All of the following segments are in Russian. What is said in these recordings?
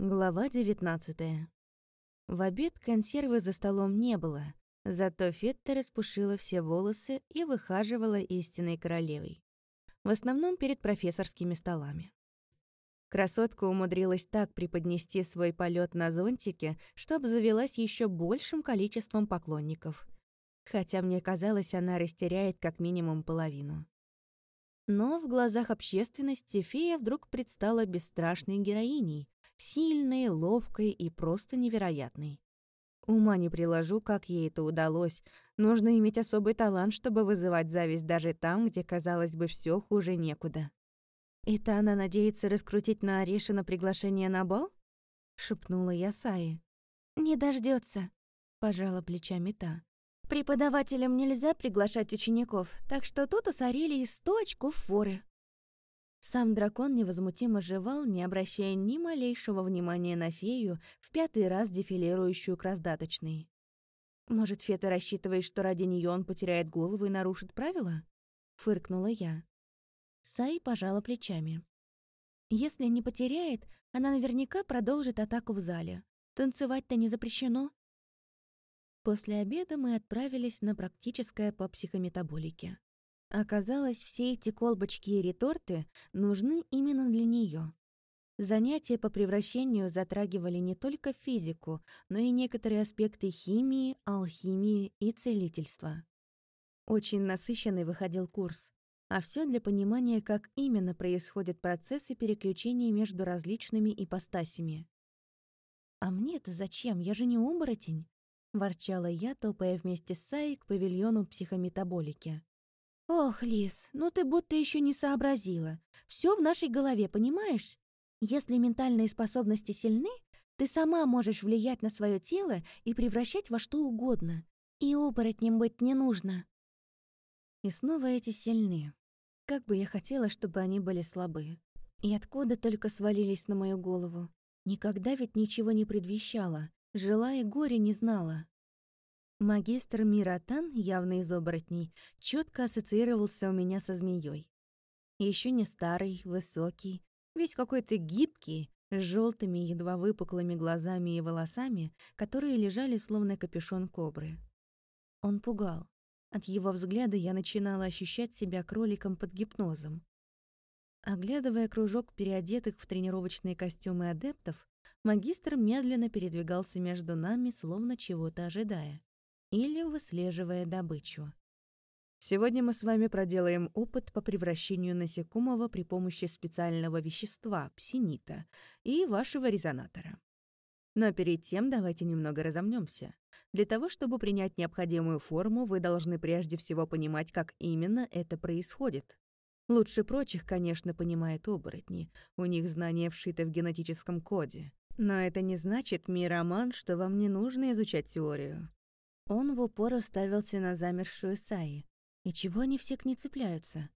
Глава 19 В обед консервы за столом не было, зато Фетта распушила все волосы и выхаживала истинной королевой. В основном перед профессорскими столами. Красотка умудрилась так преподнести свой полет на зонтике, чтобы завелась еще большим количеством поклонников. Хотя мне казалось, она растеряет как минимум половину. Но в глазах общественности фея вдруг предстала бесстрашной героиней, Сильной, ловкой и просто невероятной. Ума не приложу, как ей это удалось. Нужно иметь особый талант, чтобы вызывать зависть даже там, где, казалось бы, все хуже некуда. «Это она надеется раскрутить на Орешина приглашение на бал?» — шепнула я Саи. «Не дождется, пожала плечами та. «Преподавателям нельзя приглашать учеников, так что тут у Сарелии сто очков форы». Сам дракон невозмутимо жевал, не обращая ни малейшего внимания на фею, в пятый раз дефилирующую к раздаточной. «Может, Фета рассчитывает, что ради нее он потеряет голову и нарушит правила?» — фыркнула я. Сай пожала плечами. «Если не потеряет, она наверняка продолжит атаку в зале. Танцевать-то не запрещено». После обеда мы отправились на практическое по психометаболике. Оказалось, все эти колбочки и реторты нужны именно для нее. Занятия по превращению затрагивали не только физику, но и некоторые аспекты химии, алхимии и целительства. Очень насыщенный выходил курс, а все для понимания, как именно происходят процессы переключения между различными ипостасями. «А мне-то зачем? Я же не оборотень!» — ворчала я, топая вместе с Саей к павильону психометаболики. «Ох, Лис, ну ты будто еще не сообразила. Все в нашей голове, понимаешь? Если ментальные способности сильны, ты сама можешь влиять на свое тело и превращать во что угодно. И оборотнем быть не нужно». И снова эти сильны. Как бы я хотела, чтобы они были слабы. И откуда только свалились на мою голову. Никогда ведь ничего не предвещала. Жила и горе не знала. Магистр Миратан, явно из оборотней, четко ассоциировался у меня со змеей. Еще не старый, высокий, весь какой-то гибкий, с желтыми, едва выпуклыми глазами и волосами, которые лежали словно капюшон кобры. Он пугал. От его взгляда я начинала ощущать себя кроликом под гипнозом. Оглядывая кружок переодетых в тренировочные костюмы адептов, магистр медленно передвигался между нами, словно чего-то ожидая или выслеживая добычу. Сегодня мы с вами проделаем опыт по превращению насекомого при помощи специального вещества, псинита, и вашего резонатора. Но перед тем давайте немного разомнемся. Для того, чтобы принять необходимую форму, вы должны прежде всего понимать, как именно это происходит. Лучше прочих, конечно, понимают оборотни. У них знания вшиты в генетическом коде. Но это не значит, мироман, что вам не нужно изучать теорию. Он в упор уставился на замершую Саи. И чего они все к ней цепляются?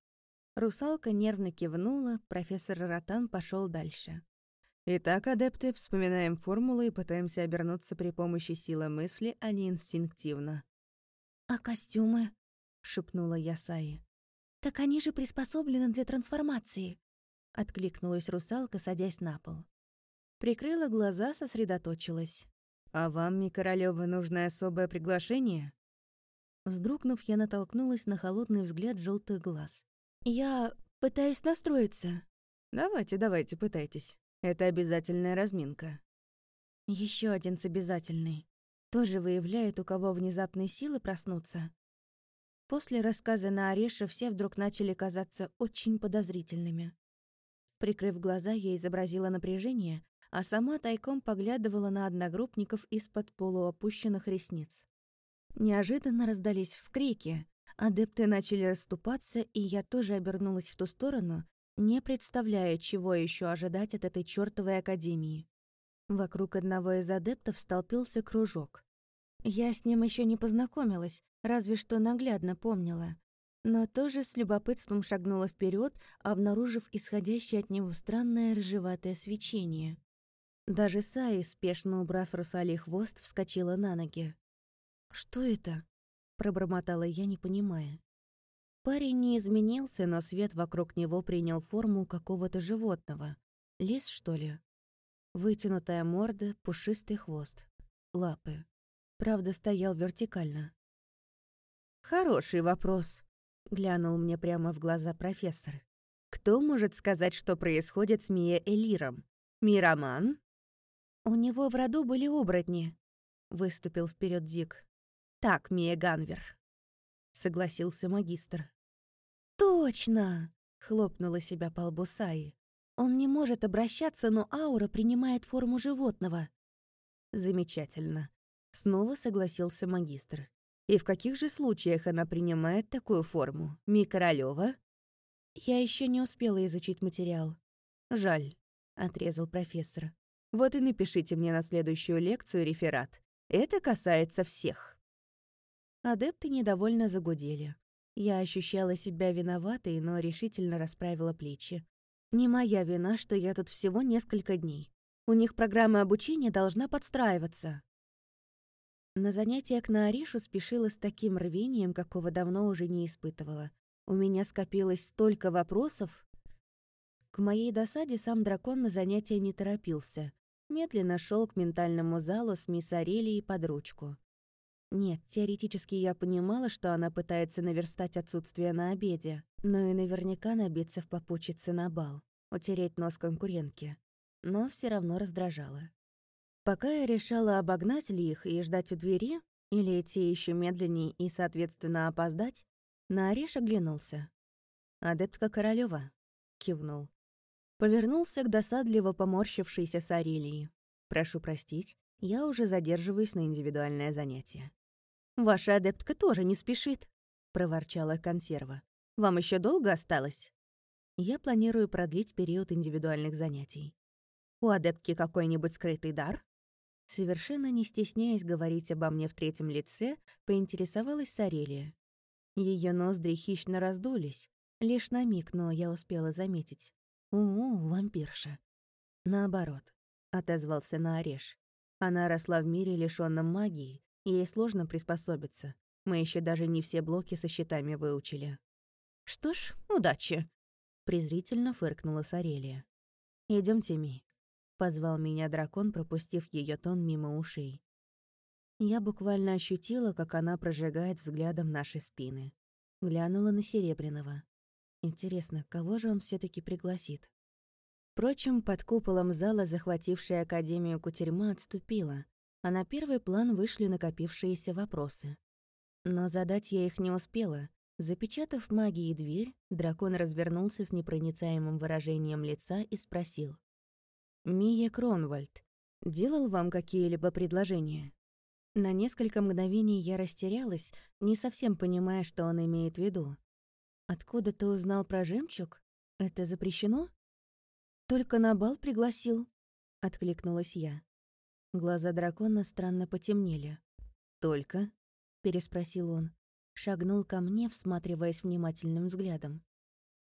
Русалка нервно кивнула, профессор Ротан пошел дальше. Итак, адепты, вспоминаем формулу и пытаемся обернуться при помощи силы мысли, а не инстинктивно. «А костюмы?» — шепнула я Саи. «Так они же приспособлены для трансформации», — откликнулась русалка, садясь на пол. Прикрыла глаза, сосредоточилась. «А вам, ми Королёва, нужно особое приглашение?» Вздрогнув, я натолкнулась на холодный взгляд желтых глаз. «Я пытаюсь настроиться». «Давайте, давайте, пытайтесь. Это обязательная разминка». Еще один с обязательной. Тоже выявляет, у кого внезапные силы проснуться. После рассказа на Ореше все вдруг начали казаться очень подозрительными. Прикрыв глаза, я изобразила напряжение, а сама тайком поглядывала на одногруппников из-под полуопущенных ресниц. Неожиданно раздались вскрики, адепты начали расступаться, и я тоже обернулась в ту сторону, не представляя, чего еще ожидать от этой чёртовой академии. Вокруг одного из адептов столпился кружок. Я с ним еще не познакомилась, разве что наглядно помнила. Но тоже с любопытством шагнула вперед, обнаружив исходящее от него странное рыжеватое свечение. Даже Саи, спешно убрав русалий хвост, вскочила на ноги. «Что это?» — пробормотала я, не понимая. Парень не изменился, но свет вокруг него принял форму какого-то животного. Лис, что ли? Вытянутая морда, пушистый хвост, лапы. Правда, стоял вертикально. «Хороший вопрос», — глянул мне прямо в глаза профессор. «Кто может сказать, что происходит с Мия Элиром? Мироман?» «У него в роду были оборотни», — выступил вперед Дик. «Так, Мия Ганвер», — согласился магистр. «Точно!» — хлопнула себя по лбу Саи. «Он не может обращаться, но аура принимает форму животного». «Замечательно», — снова согласился магистр. «И в каких же случаях она принимает такую форму? Ми Королёва?» «Я еще не успела изучить материал». «Жаль», — отрезал профессор. «Вот и напишите мне на следующую лекцию реферат. Это касается всех». Адепты недовольно загудели. Я ощущала себя виноватой, но решительно расправила плечи. Не моя вина, что я тут всего несколько дней. У них программа обучения должна подстраиваться. На занятия к Нааришу спешила с таким рвением, какого давно уже не испытывала. У меня скопилось столько вопросов. К моей досаде сам дракон на занятия не торопился. Медленно шел к ментальному залу с мисс Арелией под ручку. Нет, теоретически я понимала, что она пытается наверстать отсутствие на обеде, но и наверняка набиться в попутчице на бал, утереть нос конкурентке. Но все равно раздражала. Пока я решала, обогнать ли их и ждать у двери, или идти еще медленнее и, соответственно, опоздать, на Ореш оглянулся. «Адептка Королева, кивнул. Повернулся к досадливо поморщившейся Сарелии. «Прошу простить, я уже задерживаюсь на индивидуальное занятие». «Ваша адептка тоже не спешит», — проворчала консерва. «Вам еще долго осталось?» «Я планирую продлить период индивидуальных занятий». «У адептки какой-нибудь скрытый дар?» Совершенно не стесняясь говорить обо мне в третьем лице, поинтересовалась Сарелия. Ее ноздри хищно раздулись. Лишь на миг, но я успела заметить. «У-у, вампирша». «Наоборот», — отозвался на Ореш. Она росла в мире, лишённом магии, Ей сложно приспособиться. Мы еще даже не все блоки со щитами выучили. «Что ж, удачи!» — презрительно фыркнула Сарелия. Идемте, Ми», — позвал меня дракон, пропустив ее тон мимо ушей. Я буквально ощутила, как она прожигает взглядом наши спины. Глянула на Серебряного. Интересно, кого же он все таки пригласит? Впрочем, под куполом зала, захватившая Академию Кутерьма, отступила, а на первый план вышли накопившиеся вопросы. Но задать я их не успела. Запечатав магией дверь, дракон развернулся с непроницаемым выражением лица и спросил. «Мия Кронвальд, делал вам какие-либо предложения?» На несколько мгновений я растерялась, не совсем понимая, что он имеет в виду. «Откуда ты узнал про жемчуг? Это запрещено?» «Только на бал пригласил», — откликнулась я. Глаза дракона странно потемнели. «Только?» — переспросил он. Шагнул ко мне, всматриваясь внимательным взглядом.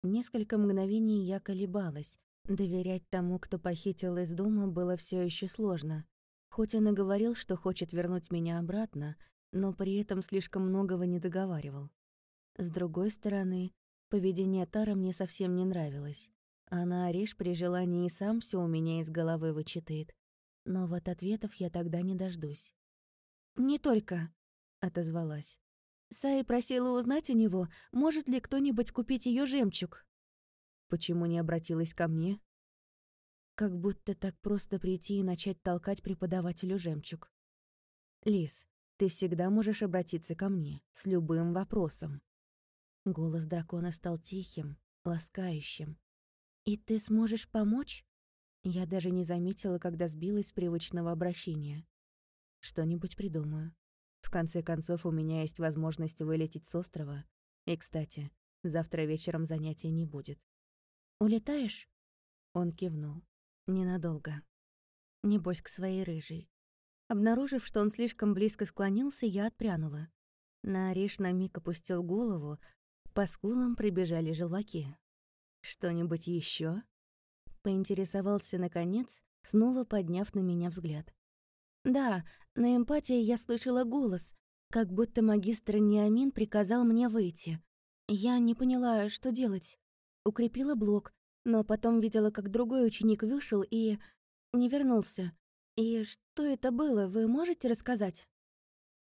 Несколько мгновений я колебалась. Доверять тому, кто похитил из дома, было все еще сложно. Хоть он и говорил, что хочет вернуть меня обратно, но при этом слишком многого не договаривал. С другой стороны, поведение Тара мне совсем не нравилось. А на Ариш при желании и сам все у меня из головы вычитает. Но вот ответов я тогда не дождусь. «Не только», — отозвалась. Саи просила узнать у него, может ли кто-нибудь купить ее жемчуг. Почему не обратилась ко мне? Как будто так просто прийти и начать толкать преподавателю жемчуг. Лис, ты всегда можешь обратиться ко мне с любым вопросом. Голос дракона стал тихим, ласкающим. И ты сможешь помочь? Я даже не заметила, когда сбилась с привычного обращения. Что-нибудь придумаю. В конце концов, у меня есть возможность вылететь с острова. И, кстати, завтра вечером занятия не будет. «Улетаешь?» Он кивнул. «Ненадолго. Небось, к своей рыжей». Обнаружив, что он слишком близко склонился, я отпрянула. На Ариш на миг опустил голову, по скулам прибежали желваки. «Что-нибудь еще? Поинтересовался наконец, снова подняв на меня взгляд. Да, на эмпатии я слышала голос, как будто магистр Неамин приказал мне выйти. Я не поняла, что делать. Укрепила блок, но потом видела, как другой ученик вышел и... не вернулся. И что это было, вы можете рассказать?»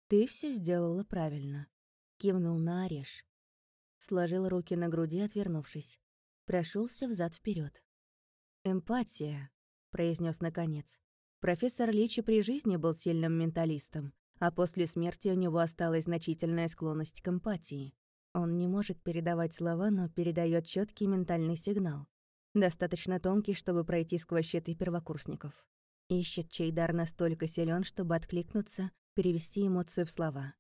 «Ты все сделала правильно», — кивнул на Ореш. Сложил руки на груди, отвернувшись. Прошелся взад вперед. «Эмпатия», — произнес наконец. Профессор Личи при жизни был сильным менталистом, а после смерти у него осталась значительная склонность к эмпатии. Он не может передавать слова, но передает четкий ментальный сигнал. Достаточно тонкий, чтобы пройти сквозь щиты первокурсников. Ищет, чей дар настолько силен, чтобы откликнуться, перевести эмоцию в слова.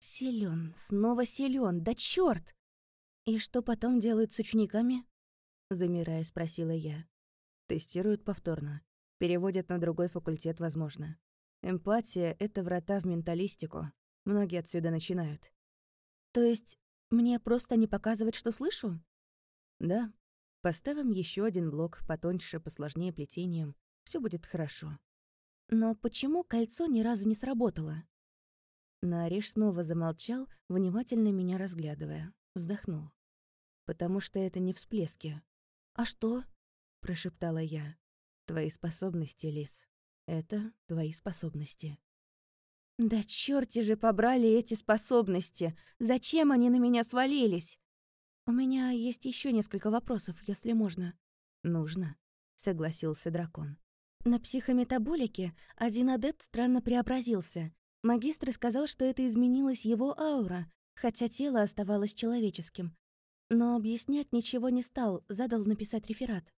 Силен, снова силен, да чёрт! И что потом делают с учениками? Замирая, спросила я. Тестируют повторно. Переводят на другой факультет, возможно. Эмпатия — это врата в менталистику. Многие отсюда начинают. То есть мне просто не показывать, что слышу? Да. Поставим еще один блок, потоньше, посложнее плетением. Все будет хорошо. Но почему кольцо ни разу не сработало? Нариш снова замолчал, внимательно меня разглядывая. Вздохнул. «Потому что это не всплески». «А что?» — прошептала я. Твои способности, Лис. Это твои способности. Да чёрти же побрали эти способности! Зачем они на меня свалились? У меня есть еще несколько вопросов, если можно. Нужно, согласился дракон. На психометаболике один адепт странно преобразился. Магистр сказал, что это изменилась его аура, хотя тело оставалось человеческим. Но объяснять ничего не стал, задал написать реферат.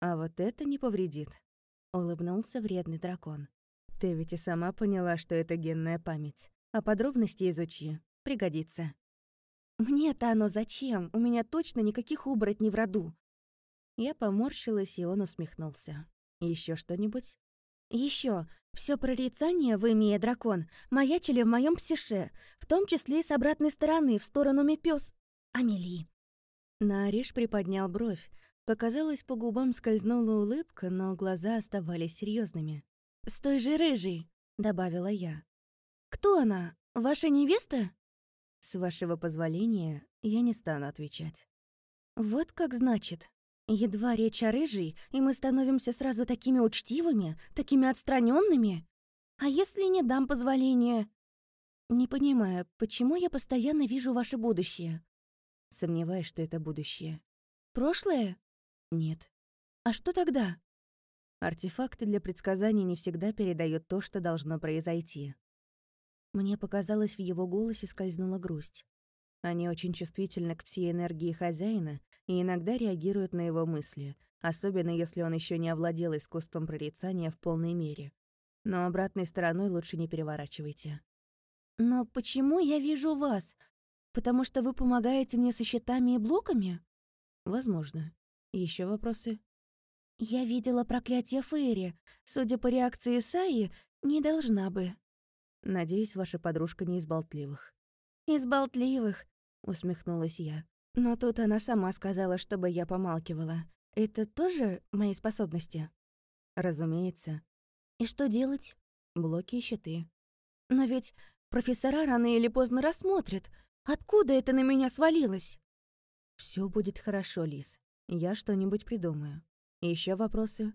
«А вот это не повредит», — улыбнулся вредный дракон. «Ты ведь и сама поняла, что это генная память. А подробности изучи. Пригодится». «Мне-то оно зачем? У меня точно никаких оборотней в роду». Я поморщилась, и он усмехнулся. Еще что-нибудь?» Еще все прорицание, вы, имея дракон, маячили в моем псише, в том числе и с обратной стороны, в сторону Мепёс... Амелии». Нариш приподнял бровь, Показалось, по губам скользнула улыбка, но глаза оставались серьезными. «С той же рыжей», — добавила я. «Кто она? Ваша невеста?» «С вашего позволения я не стану отвечать». «Вот как значит. Едва речь о рыжей, и мы становимся сразу такими учтивыми, такими отстраненными. А если не дам позволения?» «Не понимаю, почему я постоянно вижу ваше будущее?» Сомневаюсь, что это будущее. «Прошлое?» Нет. А что тогда? Артефакты для предсказаний не всегда передают то, что должно произойти. Мне показалось, в его голосе скользнула грусть. Они очень чувствительны к псиэнергии хозяина и иногда реагируют на его мысли, особенно если он еще не овладел искусством прорицания в полной мере. Но обратной стороной лучше не переворачивайте. «Но почему я вижу вас? Потому что вы помогаете мне со щитами и блоками?» «Возможно. Еще вопросы? Я видела проклятие Фейри. Судя по реакции Саи, не должна бы. Надеюсь, ваша подружка не из болтливых. Из болтливых, усмехнулась я. Но тут она сама сказала, чтобы я помалкивала. Это тоже мои способности? Разумеется. И что делать? Блоки и щиты. Но ведь профессора рано или поздно рассмотрят. Откуда это на меня свалилось? Все будет хорошо, Лис. Я что-нибудь придумаю. Еще вопросы?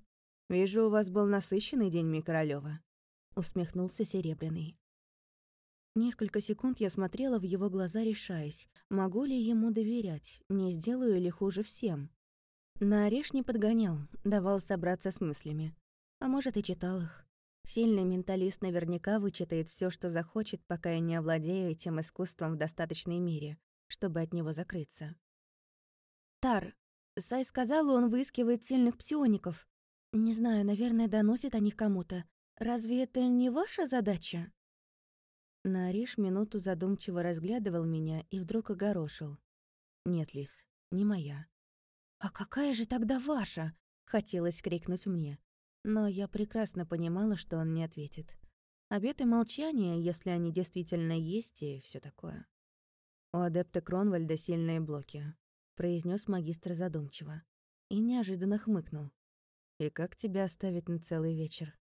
Вижу, у вас был насыщенный день, Микоролёва. Усмехнулся Серебряный. Несколько секунд я смотрела в его глаза, решаясь, могу ли ему доверять, не сделаю ли хуже всем. На ореш не подгонял, давал собраться с мыслями. А может, и читал их. Сильный менталист наверняка вычитает все, что захочет, пока я не овладею этим искусством в достаточной мере, чтобы от него закрыться. «Тар, Сай сказал, он выискивает сильных псиоников. Не знаю, наверное, доносит о них кому-то. Разве это не ваша задача?» Нариш минуту задумчиво разглядывал меня и вдруг огорошил. «Нет, Лис, не моя». «А какая же тогда ваша?» — хотелось крикнуть мне. Но я прекрасно понимала, что он не ответит. Обеты молчания, если они действительно есть, и все такое. У адепта Кронвальда сильные блоки произнес магистр задумчиво. И неожиданно хмыкнул. «И как тебя оставить на целый вечер?»